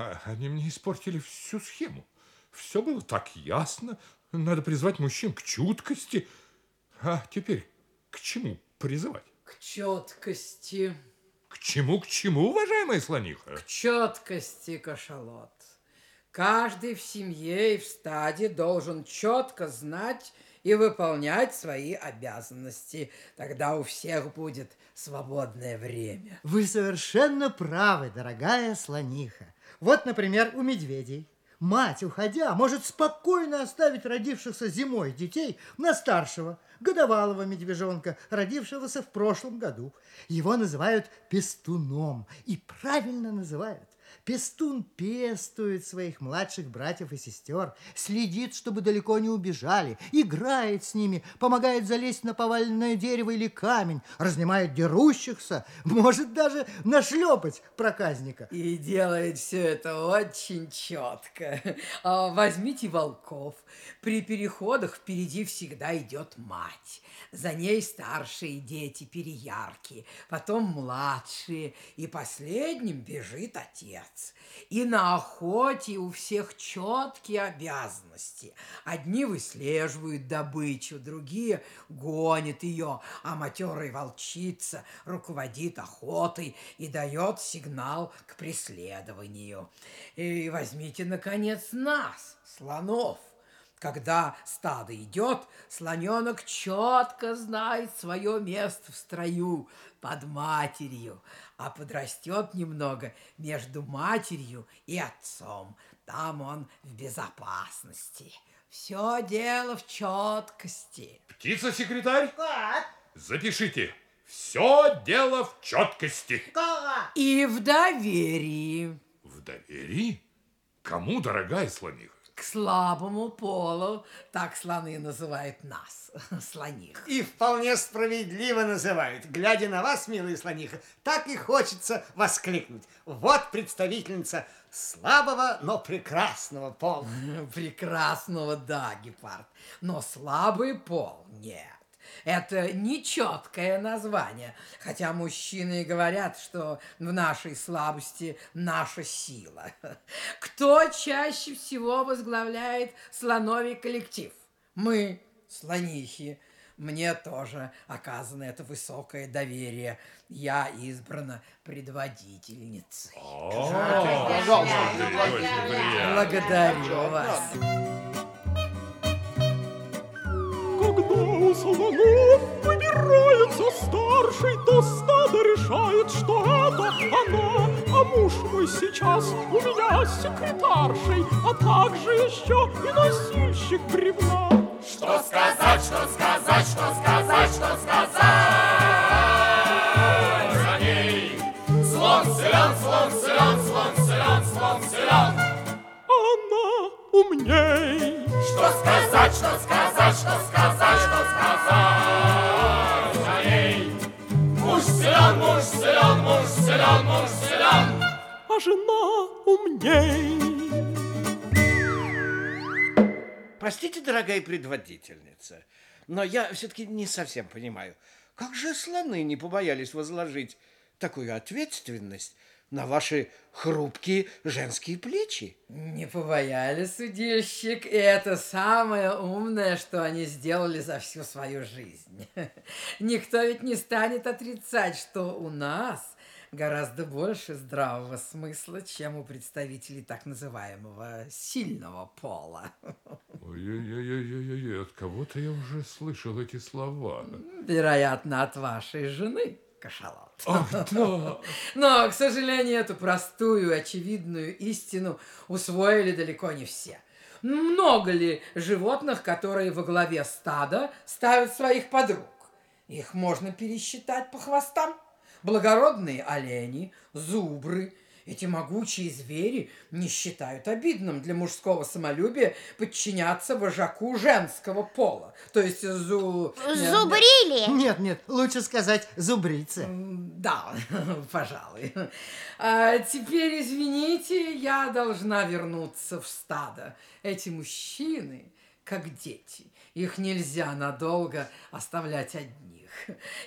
А, Они мне испортили всю схему. Все было так ясно. Надо призвать мужчин к чуткости. А теперь к чему призывать? К четкости, К чему, к чему, уважаемая слониха? к четкости, кашалот. Каждый в семье и в стаде должен четко знать и выполнять свои обязанности. Тогда у всех будет свободное время. Вы совершенно правы, дорогая слониха. Вот, например, у медведей. Мать, уходя, может спокойно оставить родившихся зимой детей на старшего, годовалого медвежонка, родившегося в прошлом году. Его называют пестуном. И правильно называют. Пестун пестует своих младших братьев и сестер, следит, чтобы далеко не убежали, играет с ними, помогает залезть на поваленное дерево или камень, разнимает дерущихся, может даже нашлепать проказника. И делает все это очень четко. А, Возьмите волков. При переходах впереди всегда идет мать. За ней старшие дети, переярки, потом младшие, и последним бежит отец. И на охоте у всех четкие обязанности. Одни выслеживают добычу, другие гонят ее, а матерая волчица руководит охотой и дает сигнал к преследованию. И возьмите, наконец, нас, слонов. Когда стадо идет, слоненок четко знает свое место в строю под матерью, а подрастет немного между матерью и отцом. Там он в безопасности. Все дело в четкости. Птица-секретарь, Как? запишите. Все дело в четкости. Как? И в доверии В доверии? Кому, дорогая слониха? К слабому полу, так слоны называют нас, слоних. И вполне справедливо называют. Глядя на вас, милые слониха, так и хочется воскликнуть. Вот представительница слабого, но прекрасного пола. Прекрасного, да, гепард. Но слабый пол нет. Это нечеткое название, хотя мужчины и говорят, что в нашей слабости наша сила. Кто чаще всего возглавляет слоновий коллектив? Мы, слонихи. Мне тоже оказано это высокое доверие. Я избрана предводительницей. Очень приятно. Благодарю вас. У слонов выбирается старший, то стадо решает, что это она. А муж мой сейчас у меня секретаршей, а также еще и носильщик бревна. Что сказать, что сказать, что сказать, что сказать сказать, что сказать, что сказать, что сказать за ней? Муж силен, муж силен, муж силен, муж силен. а жена умней. Простите, дорогая предводительница, но я все-таки не совсем понимаю, как же слоны не побоялись возложить такую ответственность на ваши хрупкие женские плечи? Не побоялись, судильщик, и это самое умное, что они сделали за всю свою жизнь. Никто ведь не станет отрицать, что у нас гораздо больше здравого смысла, чем у представителей так называемого сильного пола. Ой-ой-ой-ой-ой, от кого-то я уже слышал эти слова. Вероятно, от вашей жены, кашалот. Ах, да. Но, к сожалению, эту простую, очевидную истину усвоили далеко не все. Много ли животных, которые во главе стада ставят своих подруг? Их можно пересчитать по хвостам. Благородные олени, зубры, эти могучие звери не считают обидным для мужского самолюбия подчиняться вожаку женского пола. То есть зу... Зубрили? Нет, нет, лучше сказать зубрицы. Да, пожалуй. А теперь, извините, я должна вернуться в стадо. Эти мужчины, как дети, их нельзя надолго оставлять одних.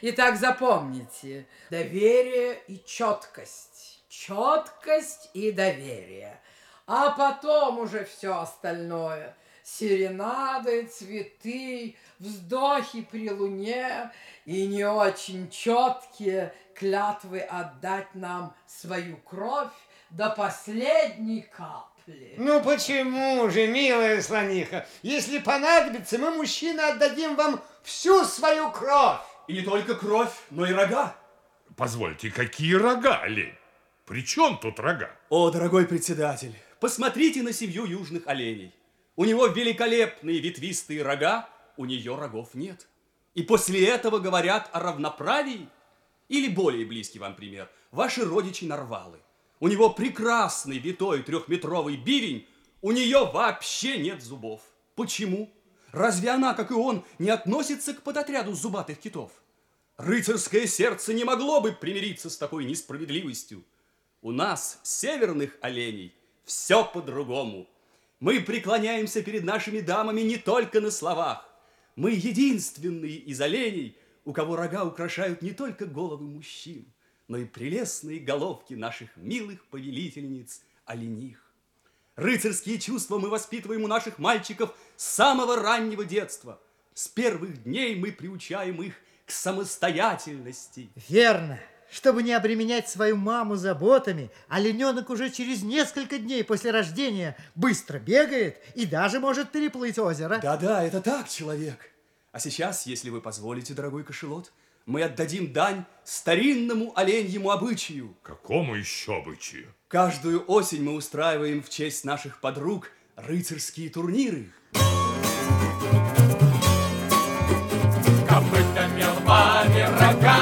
Итак, запомните, доверие и четкость. Четкость и доверие. А потом уже все остальное. Серенады, цветы, вздохи при луне и не очень четкие клятвы отдать нам свою кровь до последней капли. Ну почему же, милая слониха? Если понадобится, мы, мужчины, отдадим вам всю свою кровь. И не только кровь, но и рога. Позвольте, какие рога, олень? При чем тут рога? О, дорогой председатель, посмотрите на семью южных оленей. У него великолепные ветвистые рога, у нее рогов нет. И после этого говорят о равноправии. Или более близкий вам пример. Ваши родичи нарвалы. У него прекрасный витой трехметровый бивень, у нее вообще нет зубов. Почему? Разве она, как и он, не относится к подотряду зубатых китов? Рыцарское сердце не могло бы примириться с такой несправедливостью. У нас, северных оленей, все по-другому. Мы преклоняемся перед нашими дамами не только на словах. Мы единственные из оленей, у кого рога украшают не только головы мужчин, но и прелестные головки наших милых повелительниц олених. Рыцарские чувства мы воспитываем у наших мальчиков с самого раннего детства. С первых дней мы приучаем их к самостоятельности. Верно. Чтобы не обременять свою маму заботами, олененок уже через несколько дней после рождения быстро бегает и даже может переплыть озеро. Да-да, это так, человек. А сейчас, если вы позволите, дорогой кошелот, мы отдадим дань старинному оленьему обычаю. Какому еще обычаю? Каждую осень мы устраиваем в честь наших подруг рыцарские турниры. Копытами, лбами, рогами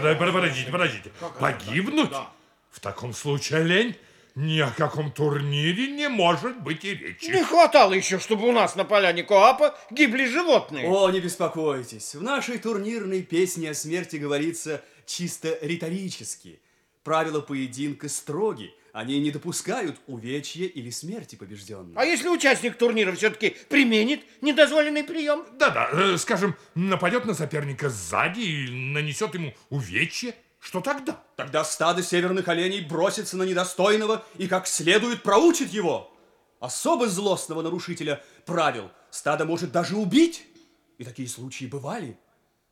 подождите, подождите. Погибнуть? В таком случае, олень, ни о каком турнире не может быть и речи. Не хватало еще, чтобы у нас на поляне Коапа гибли животные. О, не беспокойтесь, в нашей турнирной песне о смерти говорится чисто риторически. Правила поединка строги, они не допускают увечья или смерти побежденного. А если участник турнира все-таки применит недозволенный прием? Да-да, э, скажем, нападет на соперника сзади и нанесет ему увечье, что тогда? Тогда стадо северных оленей бросится на недостойного и как следует проучит его. Особо злостного нарушителя правил стадо может даже убить. И такие случаи бывали.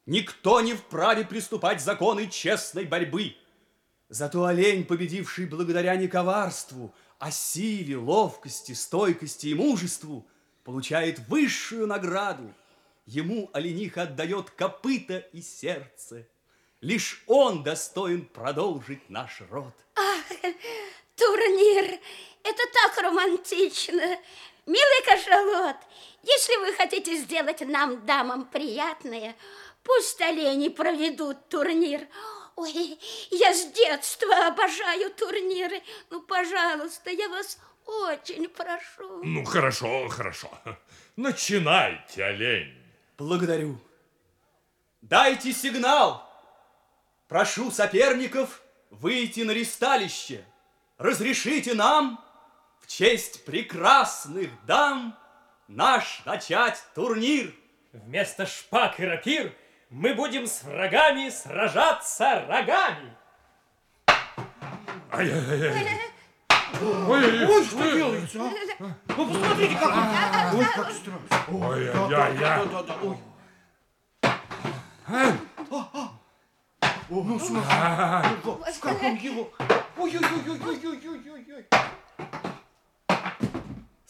Никто не вправе приступать законы честной борьбы. Зато олень, победивший благодаря не коварству, а силе, ловкости, стойкости и мужеству, получает высшую награду. Ему олениха отдает копыта и сердце. Лишь он достоин продолжить наш род. Турнир. Это так романтично. Милый кашалот, если вы хотите сделать нам, дамам, приятное, пусть олени проведут турнир. Ой, я с детства обожаю турниры. Ну, пожалуйста, я вас очень прошу. Ну, хорошо, хорошо. Начинайте, олень. Благодарю. Дайте сигнал. Прошу соперников выйти на ристалище. Разрешите нам в честь прекрасных дам наш начать турнир. Вместо шпаг и рапир мы будем с врагами сражаться рогами. Ай-яй-яй. Ой, Ой, что делается, а? Ну, посмотрите, как он... Ой, как страшно. Ой, ай, ай, да, ай. да, да, ой. Ну, смотри, А. ну, как он его... Ой-ой-ой-ой-ой-ой-ой-ой.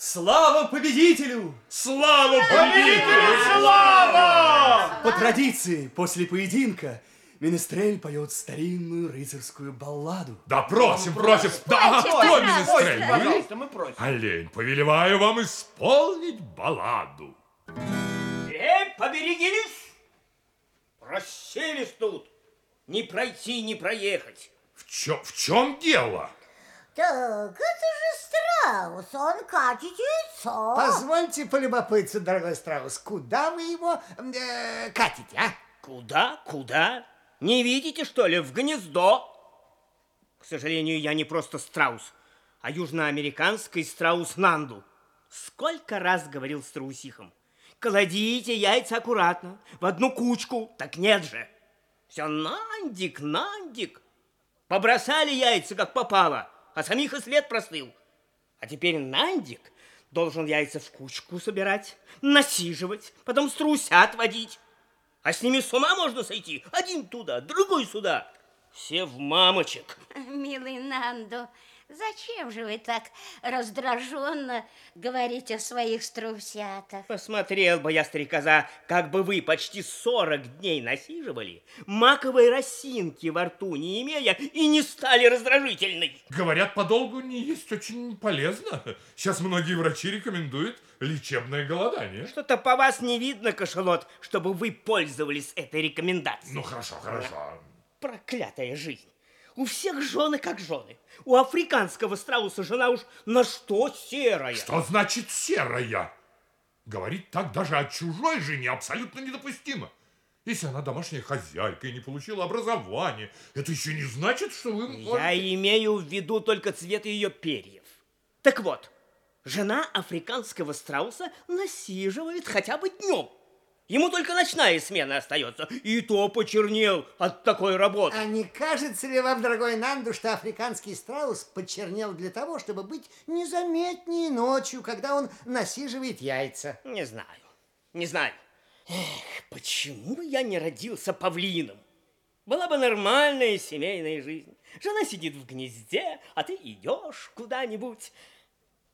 Слава победителю! Слава победителю! Слава! По традиции, после поединка, Менестрель поет старинную рыцарскую балладу. Да просим, просим. Да, кто Менестрель? Вы? Пожалуйста, мы просим. Олень, повелеваю вам исполнить балладу. Эй, поберегись! Расселись тут. Не пройти, не проехать. В чем, в чем дело? Так, это же страус, он катит яйцо. Позвольте полюбопытствовать, дорогой страус, куда вы его э, катите, а? Куда? Куда? Не видите, что ли, в гнездо? К сожалению, я не просто страус, а южноамериканский страус Нанду. Сколько раз говорил страусихам. Кладите яйца аккуратно, в одну кучку. Так нет же. Все Нандик, Нандик. Побросали яйца, как попало, а самих и след простыл. А теперь Нандик должен яйца в кучку собирать, насиживать, потом струсят водить. А с ними с ума можно сойти. Один туда, другой сюда. Все в мамочек. Милый Нандо, зачем же вы так раздраженно говорите о своих струсятах? Посмотрел бы я, стрекоза, как бы вы почти 40 дней насиживали, маковой росинки во рту не имея и не стали раздражительной. Говорят, подолгу не есть очень полезно. Сейчас многие врачи рекомендуют лечебное голодание. Что-то по вас не видно, кошелот, чтобы вы пользовались этой рекомендацией. Ну, хорошо, хорошо. Проклятая жизнь. У всех жены как жены. У африканского страуса жена уж на что серая. Что значит серая? Говорить так даже о чужой жене абсолютно недопустимо. Если она домашняя хозяйка и не получила образование, это еще не значит, что вы... Я имею в виду только цвет ее перьев. Так вот, жена африканского страуса насиживает хотя бы днем. Ему только ночная смена остается, и то почернел от такой работы. А не кажется ли вам, дорогой Нанду, что африканский страус почернел для того, чтобы быть незаметнее ночью, когда он насиживает яйца? Не знаю, не знаю. Эх, почему я не родился павлином? Была бы нормальная семейная жизнь. Жена сидит в гнезде, а ты идешь куда-нибудь.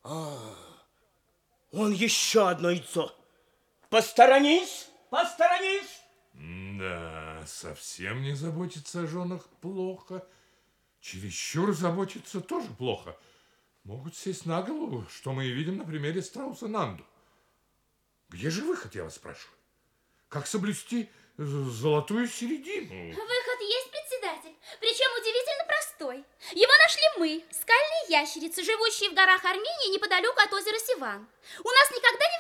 А, он еще одно яйцо. Посторонись, посторонись. Да, совсем не заботиться о женах плохо. Чересчур заботиться тоже плохо. Могут сесть на голову, что мы и видим на примере страуса Нанду. Где же выход, я вас спрашиваю? Как соблюсти э, золотую середину? Выход есть, председатель. Причем удивительно простой. Его нашли мы, скальные ящерицы, живущие в горах Армении неподалеку от озера Сиван. У нас никогда не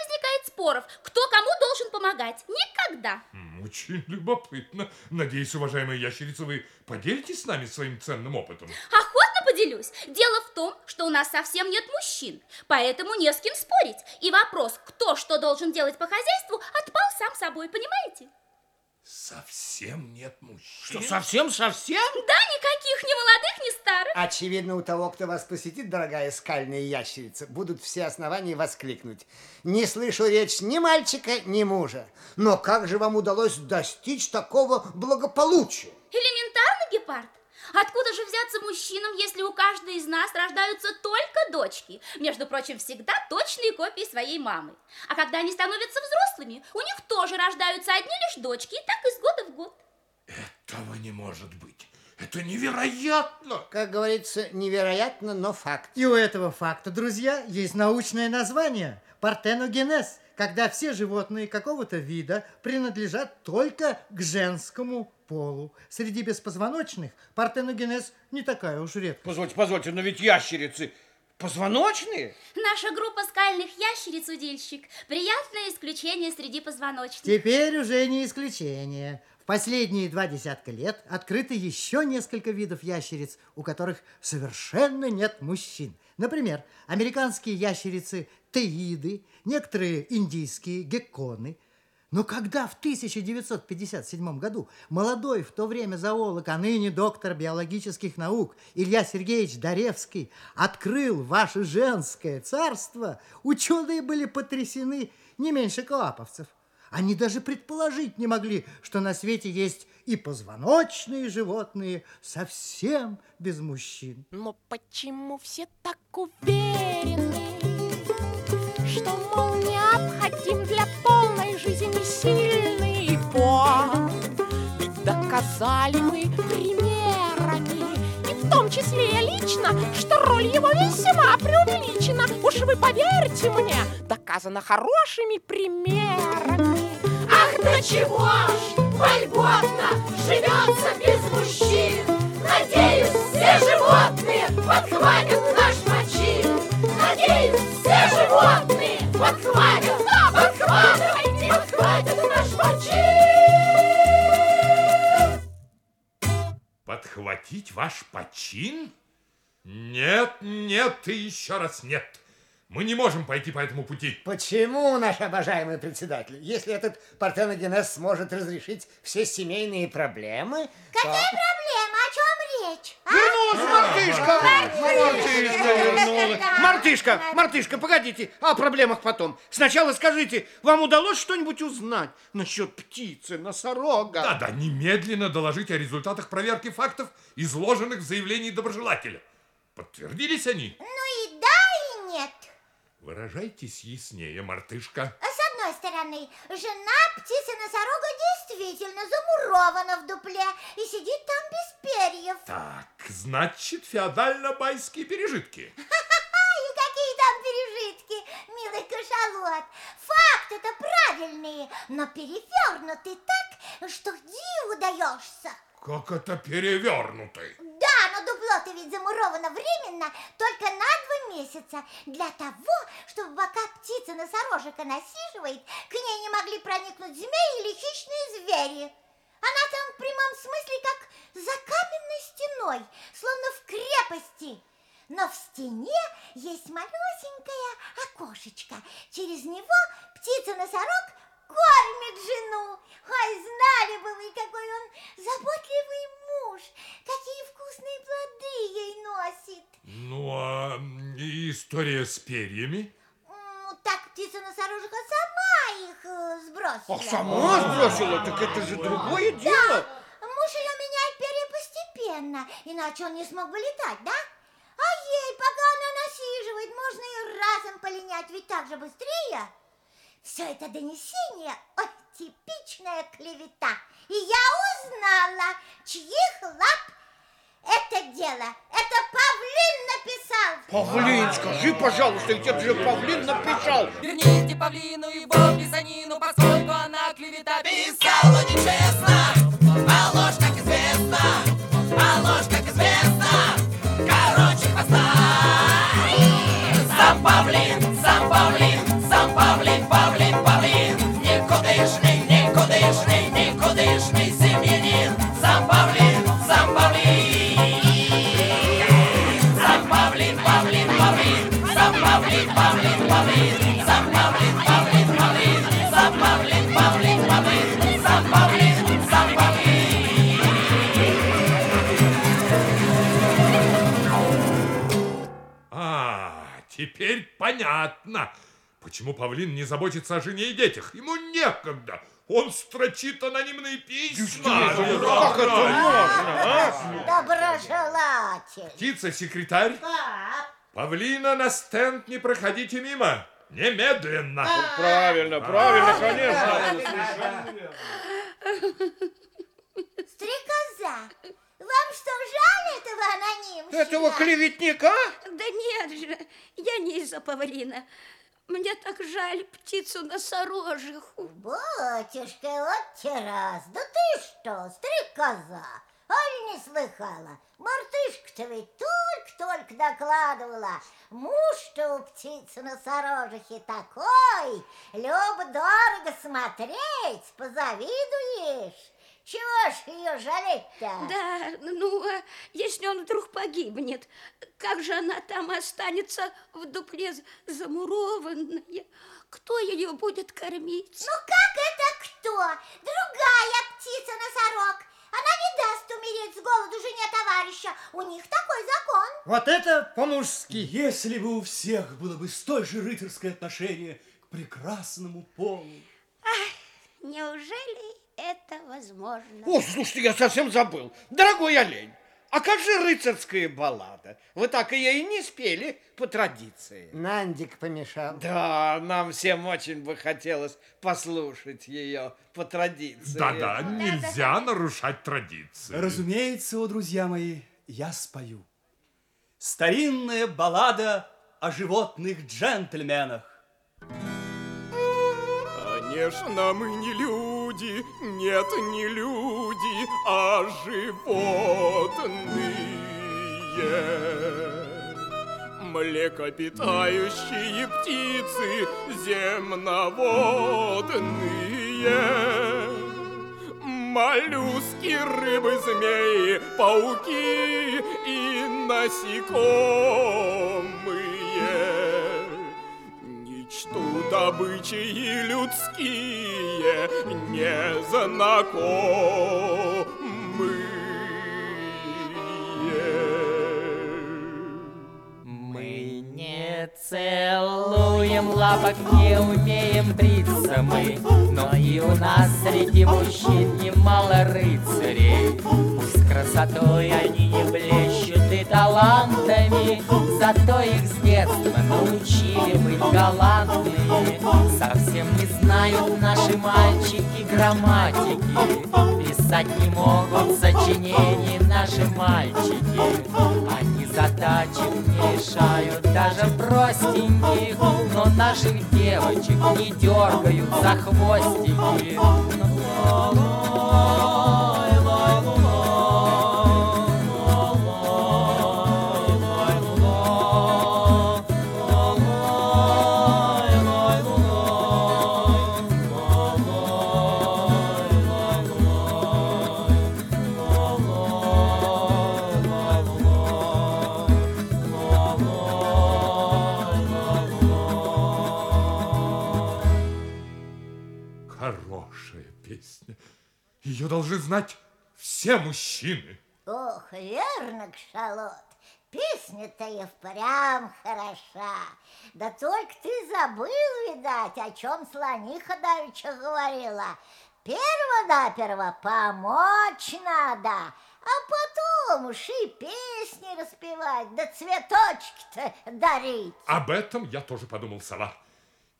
споров, кто кому должен помогать. Никогда. Очень любопытно. Надеюсь, уважаемая ящерица, вы поделитесь с нами своим ценным опытом. Охотно поделюсь. Дело в том, что у нас совсем нет мужчин, поэтому не с кем спорить. И вопрос, кто что должен делать по хозяйству, отпал сам собой, понимаете? Совсем нет мужчин. Что, совсем-совсем? Да, никаких ни молодых, ни старых. Очевидно, у того, кто вас посетит, дорогая скальная ящерица, будут все основания воскликнуть. Не слышу речь ни мальчика, ни мужа. Но как же вам удалось достичь такого благополучия? Элементарно, гепард. Откуда же взяться мужчинам, если у каждой из нас рождаются только дочки? Между прочим, всегда точные копии своей мамы. А когда они становятся взрослыми, у них тоже рождаются одни лишь дочки, и так из года в год. Этого не может быть. Это невероятно. Как говорится, невероятно, но факт. И у этого факта, друзья, есть научное название – партеногенез, когда все животные какого-то вида принадлежат только к женскому полу. Среди беспозвоночных партеногенез не такая уж редкость. Позвольте, позвольте, но ведь ящерицы позвоночные? Наша группа скальных ящериц-удильщик – приятное исключение среди позвоночных. Теперь уже не исключение. В последние два десятка лет открыто еще несколько видов ящериц, у которых совершенно нет мужчин. Например, американские ящерицы теиды, некоторые индийские гекконы. Но когда в 1957 году молодой в то время зоолог, а ныне доктор биологических наук Илья Сергеевич Даревский открыл ваше женское царство, ученые были потрясены не меньше клаповцев. Они даже предположить не могли, что на свете есть и позвоночные животные совсем без мужчин. Но почему все так уверены, доказали мы примерами, и в том числе лично, что роль его весьма преувеличена. Уж вы поверьте мне, доказано хорошими примерами. Ах, до чего ж вольготно живется без мужчин. Надеюсь, все животные подхватят наш почин. Надеюсь, все животные подхватят, Подхватить ваш почин? Нет, нет и еще раз нет. Мы не можем пойти по этому пути. Почему, наш обожаемый председатель? Если этот партеногенез сможет разрешить все семейные проблемы, Какие то... проблемы? Речь? а? Вернулась мартышка! Мартышка вернулась. Мартышка, мартышка, погодите, о проблемах потом. Сначала скажите, вам удалось что-нибудь узнать насчет птицы, носорога? Да-да, немедленно доложить о результатах проверки фактов, изложенных в заявлении доброжелателя. Подтвердились они? Ну и да, и нет. Выражайтесь яснее, мартышка. С одной стороны, жена птицы-носорога действительно замурована в дупле и сидит там без перьев. Так, значит, феодально-байские пережитки. И какие там пережитки, милый кашалот. Факты-то правильные, но перевернуты так, что диву даешься. Как это перевернутый? Но дупло-то ведь замуровано временно только на два месяца. Для того, чтобы пока птица носорожика насиживает, к ней не могли проникнуть змеи или хищные звери. Она там в прямом смысле как за каменной стеной, словно в крепости. Но в стене есть малюсенькое окошечко. Через него птица-носорог кормит жену. Ой, знали бы вы, какой он заботливый муж, какие вкусные плоды ей носит. Ну, а история с перьями? Ну, так птица-носорожка сама их э, сбросила. Ах, сама сбросила? Так это же другое дело. Муж ее меняет перья постепенно, иначе он не смог бы летать, да? А ей, пока она насиживает, можно и разом полинять, ведь так же быстрее. Все это донесение – ой, типичная клевета. И я узнала, чьих лап это дело. Это Павлин написал. Павлин, скажи, пожалуйста, ведь это же Павлин написал. Верните павлину его писанину, поскольку она клевета писала нечестно. Понятно, почему Павлин не заботится о жене и детях. Ему некогда. Он строчит анонимные письма. Как это можно, а? Доброжелатель. Птица-секретарь, Павлина на стенд не проходите мимо. Немедленно. Правильно, правильно, конечно. Стрекоза, вам что, жаль этого анонимщика? Этого клеветника? Да нет же, я не из-за павлина. Мне так жаль птицу-носорожиху. Батюшка, вот те раз. Да ты что, стрекоза? Аль не слыхала? Мартышка-то ведь только-только докладывала. Муж-то у птицы-носорожихи такой. Любо-дорого смотреть, позавидуешь. Чего ж ее жалеть-то? Да, ну, а если он вдруг погибнет, как же она там останется в дупле замурованная? Кто ее будет кормить? Ну как это что? Другая птица-носорог. Она не даст умереть с голоду жене товарища. У них такой закон. Вот это по-мужски. Если бы у всех было бы столь же рыцарское отношение к прекрасному полу. Неужели это возможно? О, слушайте, я совсем забыл. Дорогой олень, а как же рыцарская баллада? Вы так ее и не спели по традиции. Нандик помешал. Да, нам всем очень бы хотелось послушать ее по традиции. Да-да, нельзя нарушать традиции. Разумеется, о, друзья мои, я спою. Старинная баллада о животных джентльменах. Конечно, мы не люди, нет, не люди, а животные. Млекопитающие птицы земноводные. Моллюски, рыбы, змеи, пауки и насекомые. Ничту добычи и людские незнакомые. Мы не целуем лапок, не умеем бриться мы, но и у нас среди мужчин немало рыцарей. Красотой они не блещут и талантами, зато их с детства научили быть галантными. Совсем не знают наши мальчики грамматики, писать не могут сочинений наши мальчики. Они задачек не решают даже простеньких, но наших девочек не дергают за хвостики. Знать все мужчины. Ох, верно, Кшалот. Песня-то и впрямь хороша. Да только ты забыл, видать, о чем слониха давеча говорила. Перво-наперво помочь надо, а потом уж и песни распевать, да цветочки-то дарить. Об этом я тоже подумал, сова.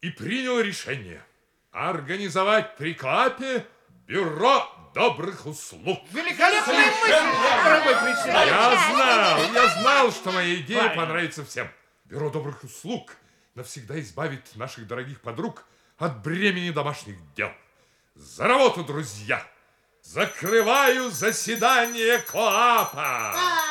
И принял решение организовать при Клапе бюро добрых услуг. Великолепная мысль. Я знал, я знал, что моя идея понравится всем. Бюро добрых услуг навсегда избавит наших дорогих подруг от бремени домашних дел. За работу, друзья! Закрываю заседание КОАПа!